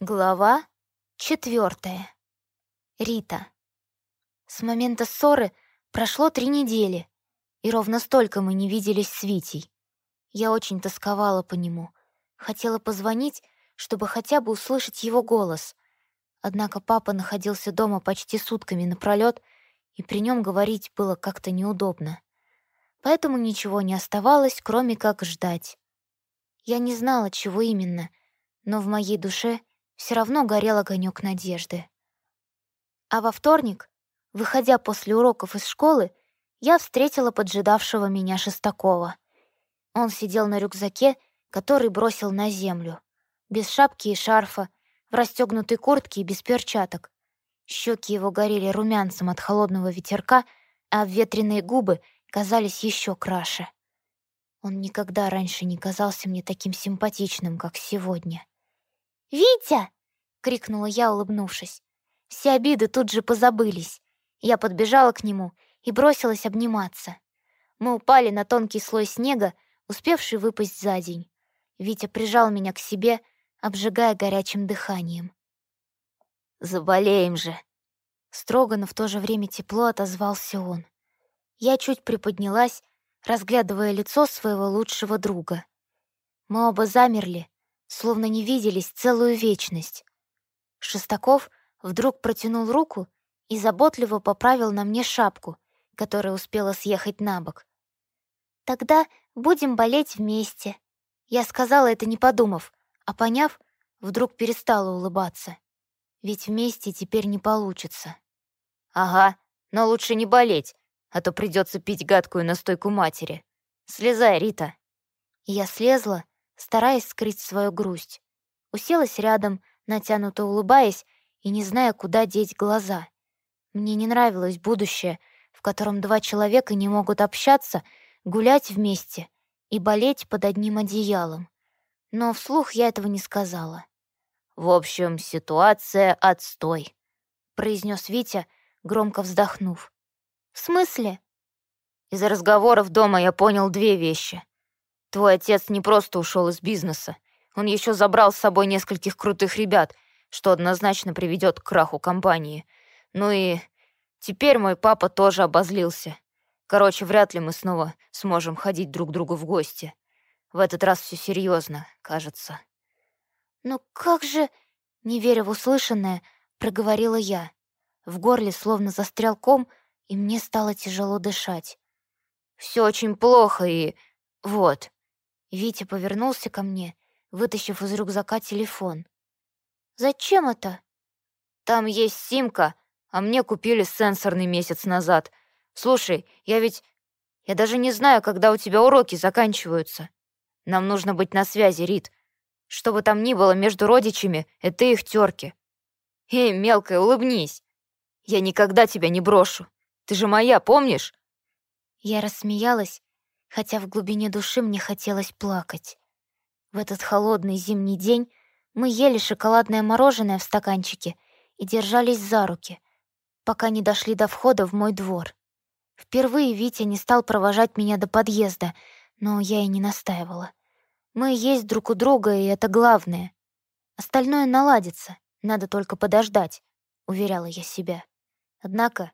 Глава четвертая. Рита. С момента ссоры прошло три недели, и ровно столько мы не виделись с Витей. Я очень тосковала по нему, хотела позвонить, чтобы хотя бы услышать его голос. Однако папа находился дома почти сутками напролёт, и при нем говорить было как-то неудобно. Поэтому ничего не оставалось, кроме как ждать. Я не знала, чего именно, но в моей душе — все равно горел огонек надежды. А во вторник, выходя после уроков из школы, я встретила поджидавшего меня Шестакова. Он сидел на рюкзаке, который бросил на землю, без шапки и шарфа, в расстегнутой куртке и без перчаток. Щеки его горели румянцем от холодного ветерка, а обветренные губы казались еще краше. Он никогда раньше не казался мне таким симпатичным, как сегодня. «Витя!» — крикнула я, улыбнувшись. Все обиды тут же позабылись. Я подбежала к нему и бросилась обниматься. Мы упали на тонкий слой снега, успевший выпасть за день. Витя прижал меня к себе, обжигая горячим дыханием. «Заболеем же!» Строго, но в то же время тепло отозвался он. Я чуть приподнялась, разглядывая лицо своего лучшего друга. Мы оба замерли, словно не виделись целую вечность. Шестаков вдруг протянул руку и заботливо поправил на мне шапку, которая успела съехать на бок. «Тогда будем болеть вместе». Я сказала это не подумав, а поняв, вдруг перестала улыбаться. Ведь вместе теперь не получится. «Ага, но лучше не болеть, а то придется пить гадкую настойку матери. Слезай, Рита». Я слезла, стараясь скрыть свою грусть. Уселась рядом, натянуто улыбаясь и не зная, куда деть глаза. Мне не нравилось будущее, в котором два человека не могут общаться, гулять вместе и болеть под одним одеялом. Но вслух я этого не сказала. «В общем, ситуация отстой», — произнес Витя, громко вздохнув. «В смысле?» Из разговоров дома я понял две вещи. Твой отец не просто ушел из бизнеса. Он еще забрал с собой нескольких крутых ребят, что однозначно приведет к краху компании. Ну и теперь мой папа тоже обозлился. Короче, вряд ли мы снова сможем ходить друг к другу в гости. В этот раз все серьезно, кажется. «Но как же...» — не веря в услышанное, проговорила я. В горле словно застрял ком, и мне стало тяжело дышать. Все очень плохо, и... вот...» Витя повернулся ко мне, вытащив из рюкзака телефон. «Зачем это?» «Там есть симка, а мне купили сенсорный месяц назад. Слушай, я ведь... Я даже не знаю, когда у тебя уроки заканчиваются. Нам нужно быть на связи, Рит. Что бы там ни было между родичами, это их терки. Эй, мелкая, улыбнись. Я никогда тебя не брошу. Ты же моя, помнишь?» Я рассмеялась, хотя в глубине души мне хотелось плакать. В этот холодный зимний день мы ели шоколадное мороженое в стаканчике и держались за руки, пока не дошли до входа в мой двор. Впервые Витя не стал провожать меня до подъезда, но я и не настаивала. Мы есть друг у друга, и это главное. Остальное наладится, надо только подождать, уверяла я себя. Однако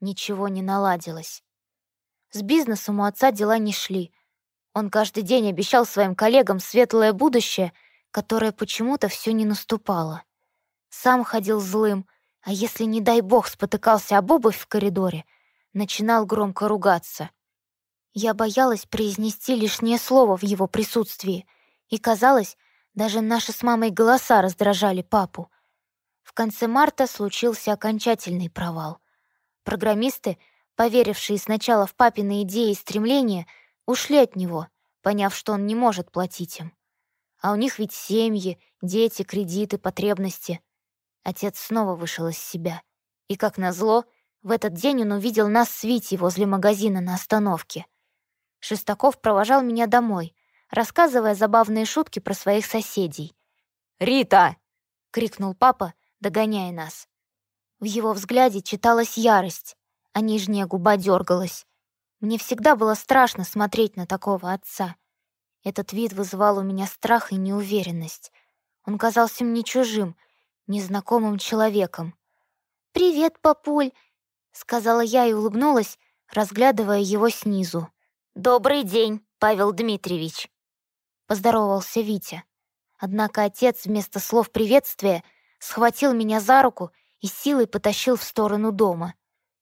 ничего не наладилось. С бизнесом у отца дела не шли. Он каждый день обещал своим коллегам светлое будущее, которое почему-то все не наступало. Сам ходил злым, а если, не дай бог, спотыкался об обувь в коридоре, начинал громко ругаться. Я боялась произнести лишнее слово в его присутствии, и, казалось, даже наши с мамой голоса раздражали папу. В конце марта случился окончательный провал. Программисты — поверившие сначала в папины идеи и стремления, ушли от него, поняв, что он не может платить им. А у них ведь семьи, дети, кредиты, потребности. Отец снова вышел из себя. И, как назло, в этот день он увидел нас с Витей возле магазина на остановке. Шестаков провожал меня домой, рассказывая забавные шутки про своих соседей. «Рита!» — крикнул папа, догоняя нас. В его взгляде читалась ярость, а нижняя губа дергалась. Мне всегда было страшно смотреть на такого отца. Этот вид вызывал у меня страх и неуверенность. Он казался мне чужим, незнакомым человеком. «Привет, папуль!» — сказала я и улыбнулась, разглядывая его снизу. «Добрый день, Павел Дмитриевич!» — поздоровался Витя. Однако отец вместо слов приветствия схватил меня за руку и силой потащил в сторону дома.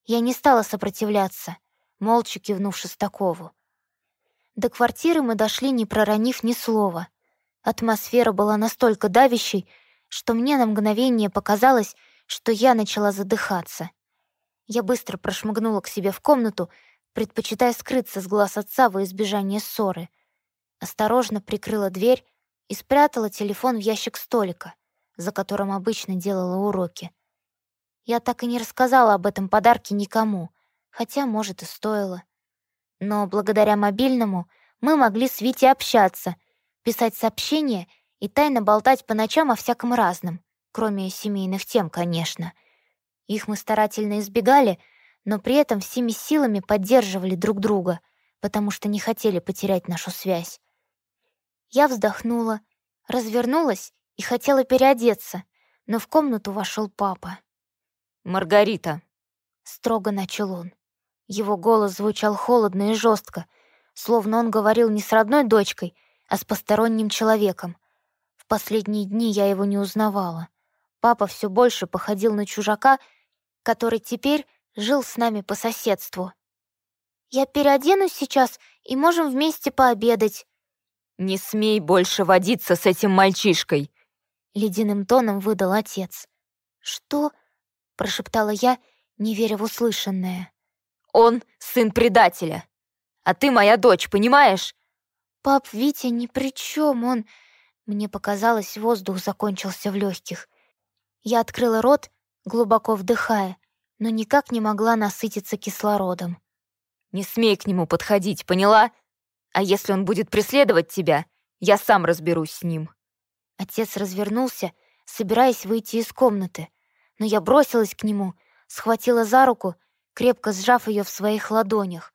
Я не стала сопротивляться, молча кивнув Шестакову. До квартиры мы дошли, не проронив ни слова. Атмосфера была настолько давящей, что мне на мгновение показалось, что я начала задыхаться. Я быстро прошмыгнула к себе в комнату, предпочитая скрыться с глаз отца во избежание ссоры. Осторожно прикрыла дверь и спрятала телефон в ящик столика, за которым обычно делала уроки. Я так и не рассказала об этом подарке никому, хотя, может, и стоило. Но благодаря мобильному мы могли с Витей общаться, писать сообщения и тайно болтать по ночам о всяком разном, кроме семейных тем, конечно — их мы старательно избегали, но при этом всеми силами поддерживали друг друга, потому что не хотели потерять нашу связь. Я вздохнула, развернулась и хотела переодеться, но в комнату вошел папа. «Маргарита», — строго начал он. Его голос звучал холодно и жестко, словно он говорил не с родной дочкой, а с посторонним человеком. В последние дни я его не узнавала. Папа все больше походил на чужака — который теперь жил с нами по соседству. «Я переоденусь сейчас, и можем вместе пообедать». «Не смей больше водиться с этим мальчишкой», — ледяным тоном выдал отец. «Что?» — прошептала я, не веря в услышанное. «Он сын предателя, а ты моя дочь, понимаешь?» «Пап, Витя ни при чем, он...» Мне показалось, воздух закончился в легких. Я открыла рот, глубоко вдыхая, но никак не могла насытиться кислородом. «Не смей к нему подходить, поняла? А если он будет преследовать тебя, я сам разберусь с ним». Отец развернулся, собираясь выйти из комнаты, но я бросилась к нему, схватила за руку, крепко сжав ее в своих ладонях.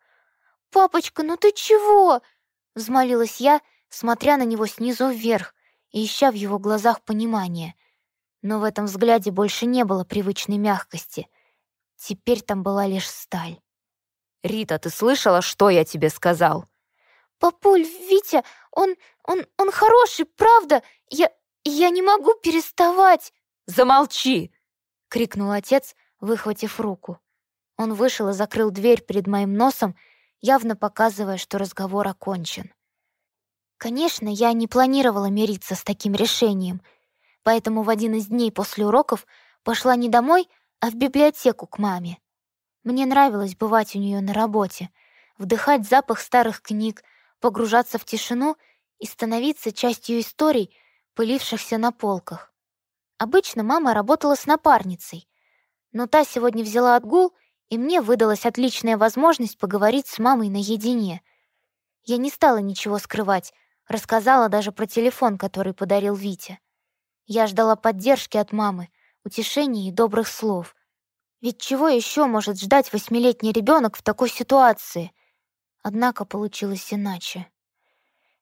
«Папочка, ну ты чего?» — взмолилась я, смотря на него снизу вверх и ища в его глазах понимание — но в этом взгляде больше не было привычной мягкости. Теперь там была лишь сталь. «Рита, ты слышала, что я тебе сказал?» «Папуль, Витя, он, он, он хороший, правда? Я, я не могу переставать!» «Замолчи!» — крикнул отец, выхватив руку. Он вышел и закрыл дверь перед моим носом, явно показывая, что разговор окончен. Конечно, я не планировала мириться с таким решением — поэтому в один из дней после уроков пошла не домой, а в библиотеку к маме. Мне нравилось бывать у нее на работе, вдыхать запах старых книг, погружаться в тишину и становиться частью историй, пылившихся на полках. Обычно мама работала с напарницей, но та сегодня взяла отгул, и мне выдалась отличная возможность поговорить с мамой наедине. Я не стала ничего скрывать, рассказала даже про телефон, который подарил Витя. Я ждала поддержки от мамы, утешения и добрых слов. Ведь чего еще может ждать восьмилетний ребенок в такой ситуации? Однако получилось иначе.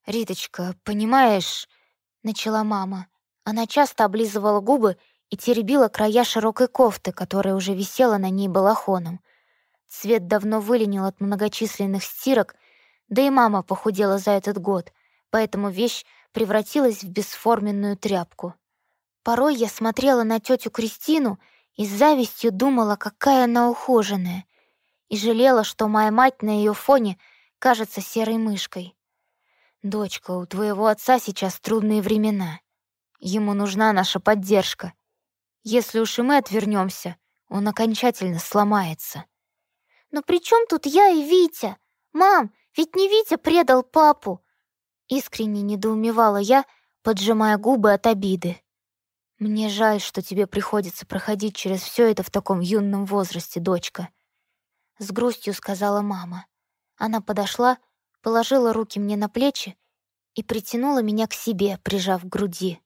«Риточка, понимаешь...» — начала мама. Она часто облизывала губы и теребила края широкой кофты, которая уже висела на ней балахоном. Цвет давно выленил от многочисленных стирок, да и мама похудела за этот год, поэтому вещь превратилась в бесформенную тряпку. Порой я смотрела на тетю Кристину и с завистью думала, какая она ухоженная, и жалела, что моя мать на ее фоне кажется серой мышкой. «Дочка, у твоего отца сейчас трудные времена. Ему нужна наша поддержка. Если уж и мы отвернемся, он окончательно сломается». «Но при чем тут я и Витя? Мам, ведь не Витя предал папу!» Искренне недоумевала я, поджимая губы от обиды. «Мне жаль, что тебе приходится проходить через все это в таком юном возрасте, дочка», — с грустью сказала мама. Она подошла, положила руки мне на плечи и притянула меня к себе, прижав к груди.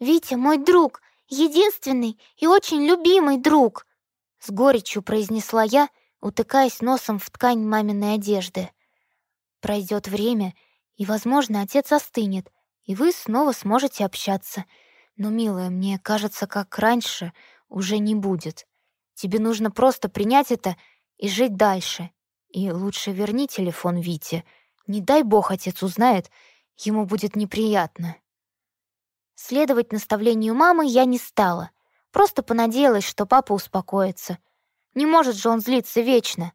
«Витя мой друг, единственный и очень любимый друг», — с горечью произнесла я, утыкаясь носом в ткань маминой одежды. «Пройдет время, и, возможно, отец остынет, и вы снова сможете общаться», — Но, милая, мне кажется, как раньше уже не будет. Тебе нужно просто принять это и жить дальше. И лучше верни телефон Вите. Не дай бог отец узнает, ему будет неприятно. Следовать наставлению мамы я не стала. Просто понадеялась, что папа успокоится. Не может же он злиться вечно.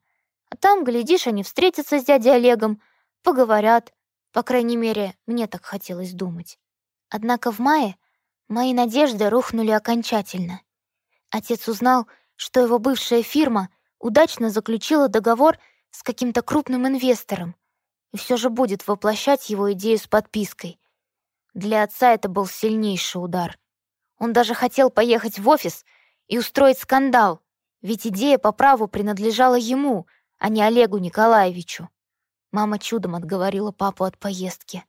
А там, глядишь, они встретятся с дядей Олегом, поговорят. По крайней мере, мне так хотелось думать. Однако в мае мои надежды рухнули окончательно. Отец узнал, что его бывшая фирма удачно заключила договор с каким-то крупным инвестором и все же будет воплощать его идею с подпиской. Для отца это был сильнейший удар. Он даже хотел поехать в офис и устроить скандал, ведь идея по праву принадлежала ему, а не Олегу Николаевичу. Мама чудом отговорила папу от поездки.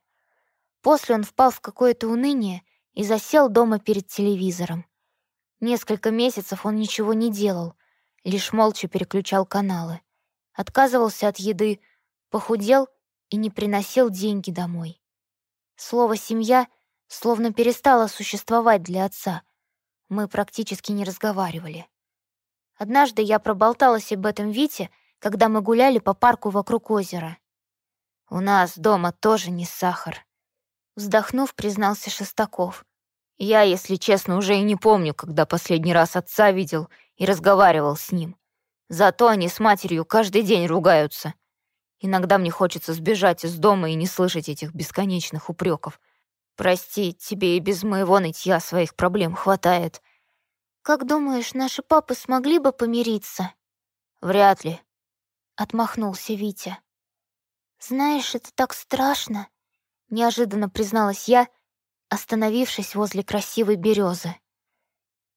После он впал в какое-то уныние и засел дома перед телевизором. Несколько месяцев он ничего не делал, лишь молча переключал каналы. Отказывался от еды, похудел и не приносил деньги домой. Слово «семья» словно перестало существовать для отца. Мы практически не разговаривали. Однажды я проболталась об этом Вите, когда мы гуляли по парку вокруг озера. «У нас дома тоже не сахар», — вздохнув, признался Шестаков. Я, если честно, уже и не помню, когда последний раз отца видел и разговаривал с ним. Зато они с матерью каждый день ругаются. Иногда мне хочется сбежать из дома и не слышать этих бесконечных упреков. Прости, тебе и без моего нытья своих проблем хватает. Как думаешь, наши папы смогли бы помириться? Вряд ли. Отмахнулся Витя. Знаешь, это так страшно. Неожиданно призналась я, остановившись возле красивой березы.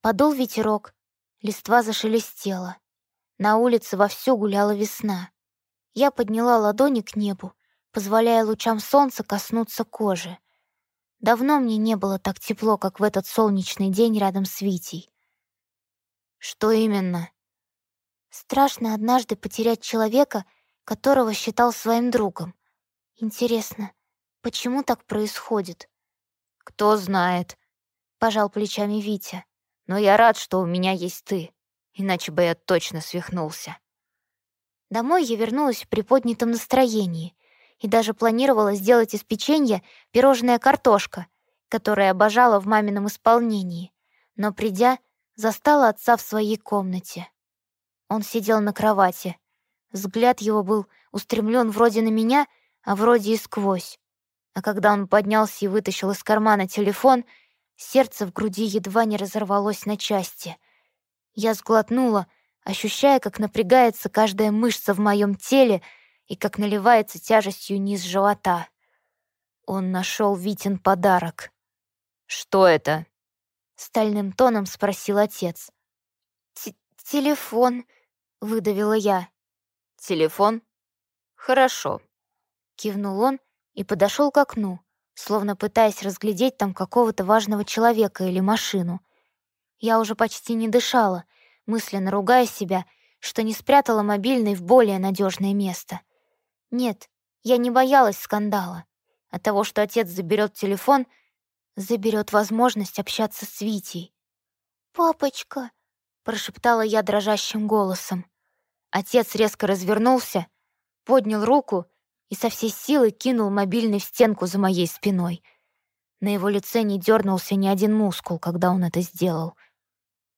Подул ветерок, листва зашелестела. На улице вовсю гуляла весна. Я подняла ладони к небу, позволяя лучам солнца коснуться кожи. Давно мне не было так тепло, как в этот солнечный день рядом с Витей. Что именно? Страшно однажды потерять человека, которого считал своим другом. Интересно, почему так происходит? «Кто знает», — пожал плечами Витя. «Но я рад, что у меня есть ты, иначе бы я точно свихнулся». Домой я вернулась в приподнятом настроении и даже планировала сделать из печенья пирожная картошка, которое обожала в мамином исполнении, но, придя, застала отца в своей комнате. Он сидел на кровати. Взгляд его был устремлен вроде на меня, а вроде и сквозь. А когда он поднялся и вытащил из кармана телефон, сердце в груди едва не разорвалось на части. Я сглотнула, ощущая, как напрягается каждая мышца в моем теле и как наливается тяжестью низ живота. Он нашел Витин подарок. «Что это?» — стальным тоном спросил отец. «Телефон», — выдавила я. «Телефон? Хорошо», — кивнул он и подошел к окну, словно пытаясь разглядеть там какого-то важного человека или машину. Я уже почти не дышала, мысленно ругая себя, что не спрятала мобильный в более надежное место. Нет, я не боялась скандала. От того, что отец заберет телефон, заберет возможность общаться с Витей. «Папочка», — прошептала я дрожащим голосом. Отец резко развернулся, поднял руку и со всей силы кинул мобильный в стенку за моей спиной. На его лице не дернулся ни один мускул, когда он это сделал.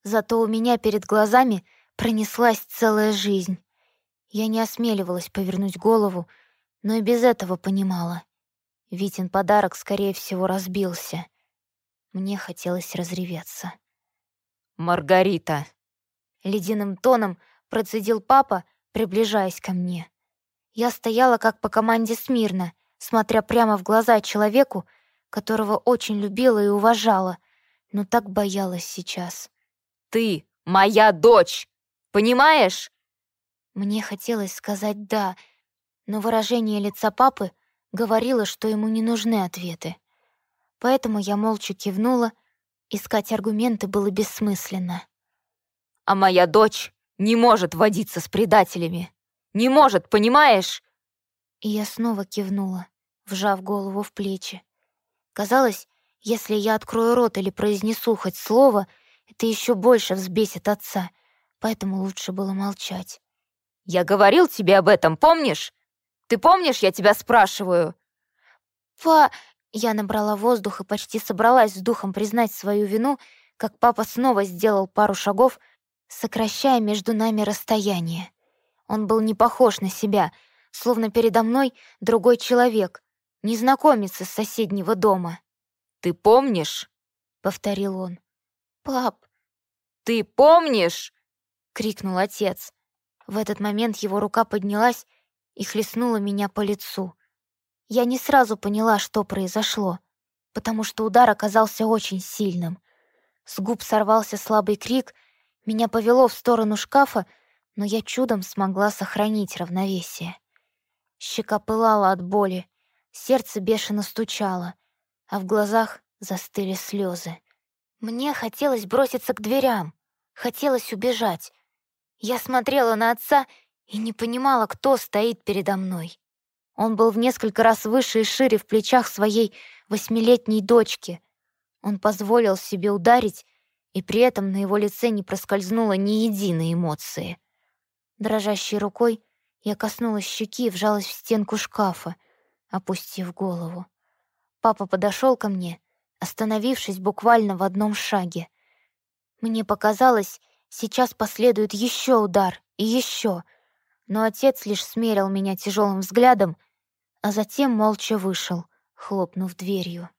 Зато у меня перед глазами пронеслась целая жизнь. Я не осмеливалась повернуть голову, но и без этого понимала. Витин подарок, скорее всего, разбился. Мне хотелось разреветься. «Маргарита!» Ледяным тоном процедил папа, приближаясь ко мне. Я стояла как по команде смирно, смотря прямо в глаза человеку, которого очень любила и уважала, но так боялась сейчас. «Ты моя дочь! Понимаешь?» Мне хотелось сказать «да», но выражение лица папы говорило, что ему не нужны ответы. Поэтому я молча кивнула, искать аргументы было бессмысленно. «А моя дочь не может водиться с предателями!» Не может, понимаешь?» И я снова кивнула, вжав голову в плечи. Казалось, Если я открою рот или произнесу хоть слово, это еще больше взбесит отца, поэтому лучше было молчать. «Я говорил тебе об этом, помнишь? Ты помнишь, я тебя спрашиваю?» «Па...» Я набрала воздух и почти собралась с духом признать свою вину, как папа снова сделал пару шагов, сокращая между нами расстояние. Он был не похож на себя, словно передо мной другой человек, незнакомец из соседнего дома. «Ты помнишь?» — повторил он. «Пап!» «Ты помнишь?» — крикнул отец. В этот момент его рука поднялась и хлестнула меня по лицу. Я не сразу поняла, что произошло, потому что удар оказался очень сильным. С губ сорвался слабый крик, меня повело в сторону шкафа, но я чудом смогла сохранить равновесие. Щека пылала от боли, сердце бешено стучало, а в глазах застыли слезы. Мне хотелось броситься к дверям, хотелось убежать. Я смотрела на отца и не понимала, кто стоит передо мной. Он был в несколько раз выше и шире в плечах своей восьмилетней дочки. Он позволил себе ударить, и при этом на его лице не проскользнуло ни единой эмоции. Дрожащей рукой я коснулась щеки и вжалась в стенку шкафа, опустив голову. Папа подошел ко мне, остановившись буквально в одном шаге. Мне показалось, сейчас последует еще удар и еще, но отец лишь смерил меня тяжелым взглядом, а затем молча вышел, хлопнув дверью.